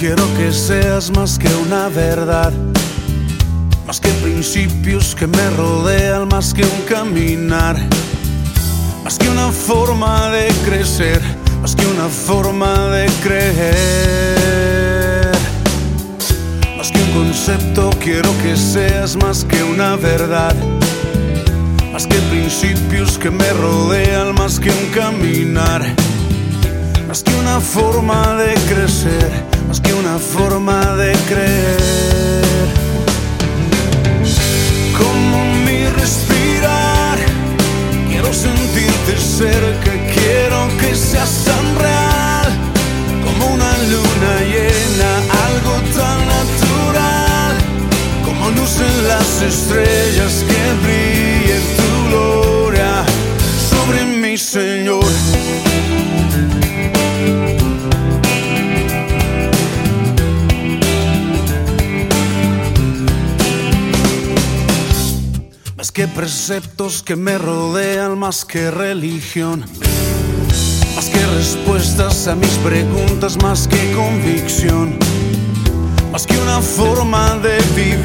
quiero que seas más que una verdad. Más que principios que me rodean, más que un caminar. Más que una forma de crecer, más que una forma de creer. Más que un concepto, quiero que seas más que una verdad. Más que principios que me rodean, más que un caminar. Más que una forma de crecer, más que una forma de creer. Las estrellas que brillen tu gloria sobre mi Señor. Más que preceptos que me rodean, más que religión. Más que respuestas a mis preguntas, más que convicción. Más que una forma de vivir,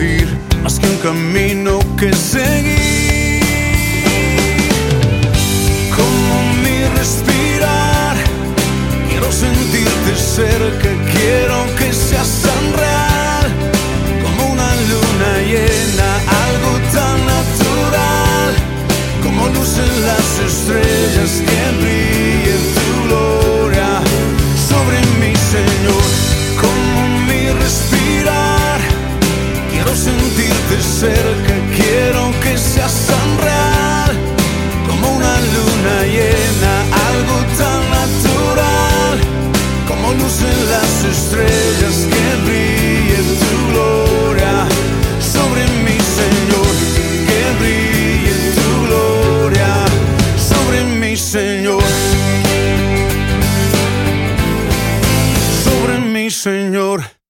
cerca, quiero que seas tan real. Como una luna llena, algo tan natural. Como lucen las estrellas que en las estrellas que brille tu gloria sobre mi Señor, que brille tu gloria sobre mi Señor, sobre mi Señor.